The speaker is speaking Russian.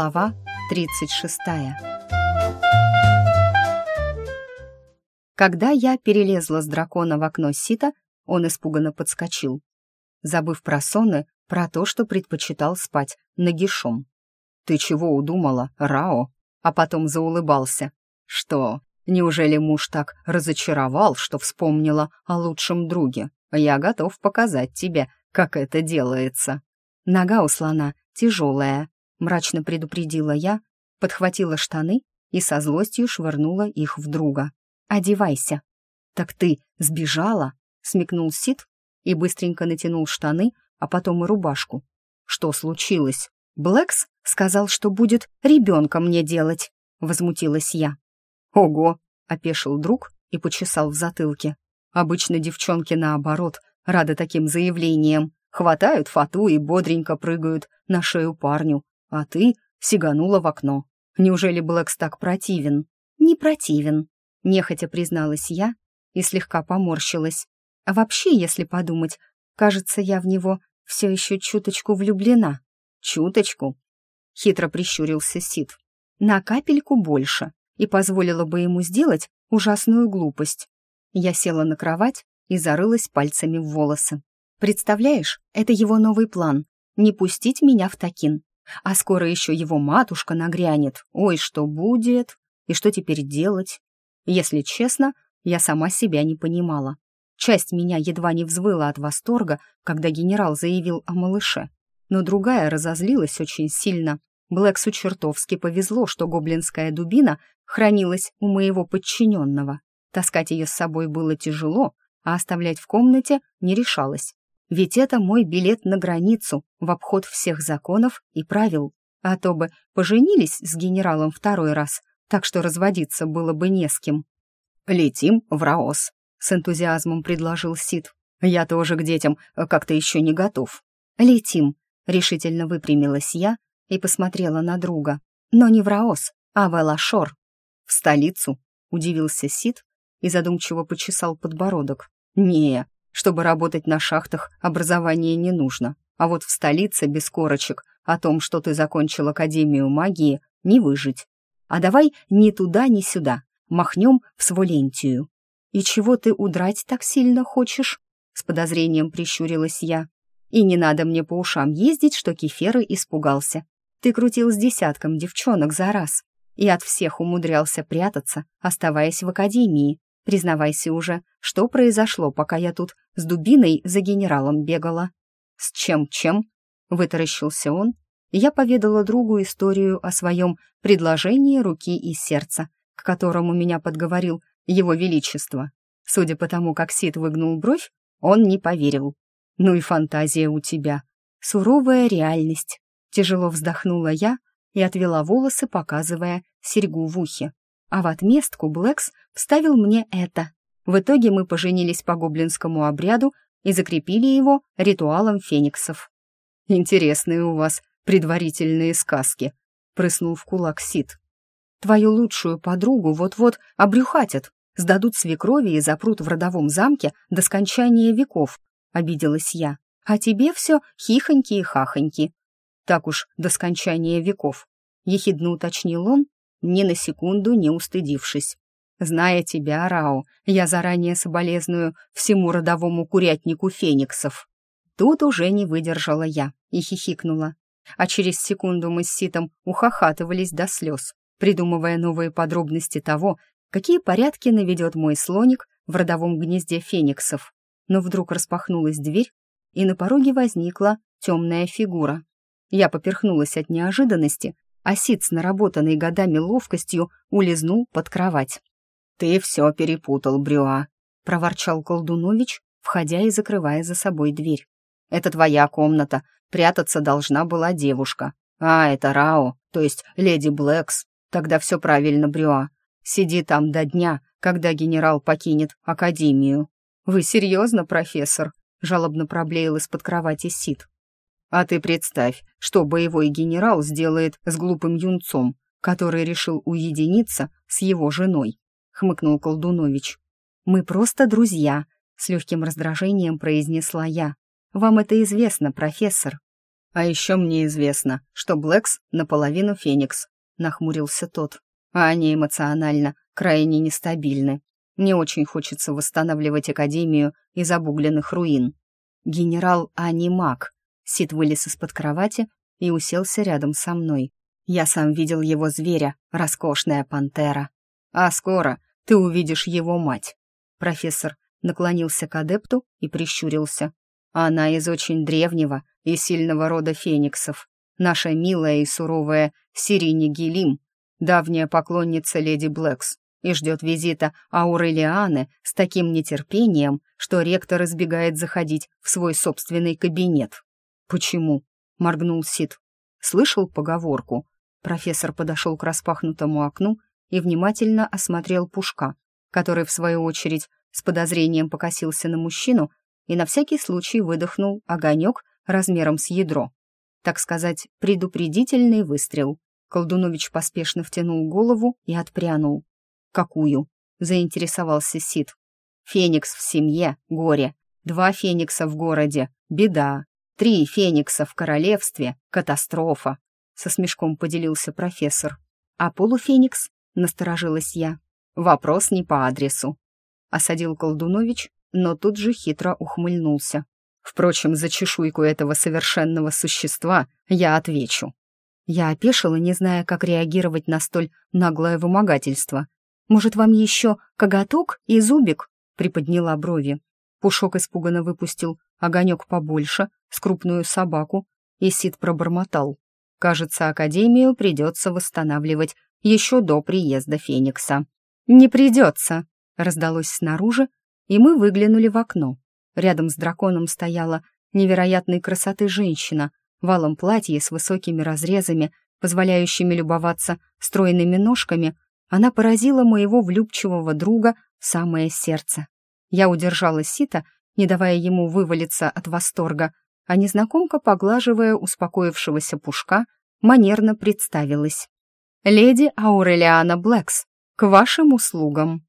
Глава 36 Когда я перелезла с дракона в окно сита, он испуганно подскочил, забыв про соны, про то, что предпочитал спать нагишом. «Ты чего удумала, Рао?» А потом заулыбался. «Что, неужели муж так разочаровал, что вспомнила о лучшем друге? Я готов показать тебе, как это делается». Нога у слона тяжелая, мрачно предупредила я, подхватила штаны и со злостью швырнула их в друга. «Одевайся». «Так ты сбежала?» — смекнул Сид и быстренько натянул штаны, а потом и рубашку. «Что случилось?» «Блэкс сказал, что будет ребенка мне делать», — возмутилась я. «Ого!» — опешил друг и почесал в затылке. «Обычно девчонки, наоборот, рады таким заявлениям. Хватают фату и бодренько прыгают на шею парню, а ты сиганула в окно. Неужели Блэкс так противен? Не противен, нехотя призналась я и слегка поморщилась. А вообще, если подумать, кажется, я в него все еще чуточку влюблена. Чуточку? Хитро прищурился Сид. На капельку больше и позволила бы ему сделать ужасную глупость. Я села на кровать и зарылась пальцами в волосы. Представляешь, это его новый план — не пустить меня в Такин. А скоро еще его матушка нагрянет. Ой, что будет? И что теперь делать? Если честно, я сама себя не понимала. Часть меня едва не взвыла от восторга, когда генерал заявил о малыше. Но другая разозлилась очень сильно. Блэксу чертовски повезло, что гоблинская дубина хранилась у моего подчиненного. Таскать ее с собой было тяжело, а оставлять в комнате не решалась. Ведь это мой билет на границу, в обход всех законов и правил. А то бы поженились с генералом второй раз, так что разводиться было бы не с кем. «Летим в Раос», — с энтузиазмом предложил Сид. «Я тоже к детям как-то еще не готов». «Летим», — решительно выпрямилась я и посмотрела на друга. «Но не в Раос, а в Элашор». «В столицу?» — удивился Сид и задумчиво почесал подбородок. «Не, чтобы работать на шахтах, образование не нужно. А вот в столице без корочек о том, что ты закончил Академию магии, не выжить. А давай ни туда, ни сюда. Махнем в Сволентию. И чего ты удрать так сильно хочешь? С подозрением прищурилась я. И не надо мне по ушам ездить, что Кеферы испугался. Ты крутил с десятком девчонок за раз и от всех умудрялся прятаться, оставаясь в академии. Признавайся уже, что произошло, пока я тут с дубиной за генералом бегала?» «С чем-чем?» — вытаращился он, я поведала другу историю о своем предложении руки и сердца, к которому меня подговорил его величество. Судя по тому, как Сид выгнул бровь, он не поверил. «Ну и фантазия у тебя. Суровая реальность». Тяжело вздохнула я и отвела волосы, показывая серьгу в ухе. А в отместку Блэкс вставил мне это. В итоге мы поженились по гоблинскому обряду и закрепили его ритуалом фениксов. «Интересные у вас предварительные сказки», — прыснул в кулак Сид. «Твою лучшую подругу вот-вот обрюхатят, сдадут свекрови и запрут в родовом замке до скончания веков», — обиделась я. «А тебе все хихоньки и хахоньки». «Так уж до скончания веков», — ехидно уточнил он ни на секунду не устыдившись. «Зная тебя, Рао, я заранее соболезную всему родовому курятнику фениксов». Тут уже не выдержала я и хихикнула. А через секунду мы с Ситом ухахатывались до слез, придумывая новые подробности того, какие порядки наведет мой слоник в родовом гнезде фениксов. Но вдруг распахнулась дверь, и на пороге возникла темная фигура. Я поперхнулась от неожиданности а Сид с наработанной годами ловкостью улизнул под кровать. «Ты все перепутал, Брюа», — проворчал Колдунович, входя и закрывая за собой дверь. «Это твоя комната, прятаться должна была девушка. А, это Рао, то есть леди Блэкс. Тогда все правильно, Брюа. Сиди там до дня, когда генерал покинет Академию». «Вы серьезно, профессор?» — жалобно проблеял из-под кровати Сид. А ты представь, что боевой генерал сделает с глупым юнцом, который решил уединиться с его женой», — хмыкнул Колдунович. «Мы просто друзья», — с легким раздражением произнесла я. «Вам это известно, профессор». А еще мне известно, что Блэкс наполовину Феникс, нахмурился тот. А они эмоционально крайне нестабильны. Мне очень хочется восстанавливать Академию из обугленных руин. Генерал Анимак. Сид вылез из-под кровати и уселся рядом со мной. Я сам видел его зверя, роскошная пантера. А скоро ты увидишь его мать. Профессор наклонился к адепту и прищурился. Она из очень древнего и сильного рода фениксов. Наша милая и суровая Сирини Гелим, давняя поклонница леди Блэкс, и ждет визита Аурелианы с таким нетерпением, что ректор избегает заходить в свой собственный кабинет. «Почему?» — моргнул Сид. «Слышал поговорку?» Профессор подошел к распахнутому окну и внимательно осмотрел Пушка, который, в свою очередь, с подозрением покосился на мужчину и на всякий случай выдохнул огонек размером с ядро. Так сказать, предупредительный выстрел. Колдунович поспешно втянул голову и отпрянул. «Какую?» — заинтересовался Сид. «Феникс в семье — горе. Два феникса в городе — беда. Три феникса в королевстве — катастрофа», — со смешком поделился профессор. «А полуфеникс?» — насторожилась я. «Вопрос не по адресу», — осадил Колдунович, но тут же хитро ухмыльнулся. «Впрочем, за чешуйку этого совершенного существа я отвечу». Я опешила, не зная, как реагировать на столь наглое вымогательство. «Может, вам еще коготок и зубик?» — приподняла брови. Пушок испуганно выпустил огонек побольше, с крупную собаку, и Сид пробормотал. «Кажется, Академию придется восстанавливать еще до приезда Феникса». «Не придется», — раздалось снаружи, и мы выглянули в окно. Рядом с драконом стояла невероятной красоты женщина в алом платье с высокими разрезами, позволяющими любоваться стройными ножками она поразила моего влюбчивого друга самое сердце. Я удержала сито, не давая ему вывалиться от восторга, а незнакомка, поглаживая успокоившегося пушка, манерно представилась. «Леди Аурелиана Блэкс, к вашим услугам!»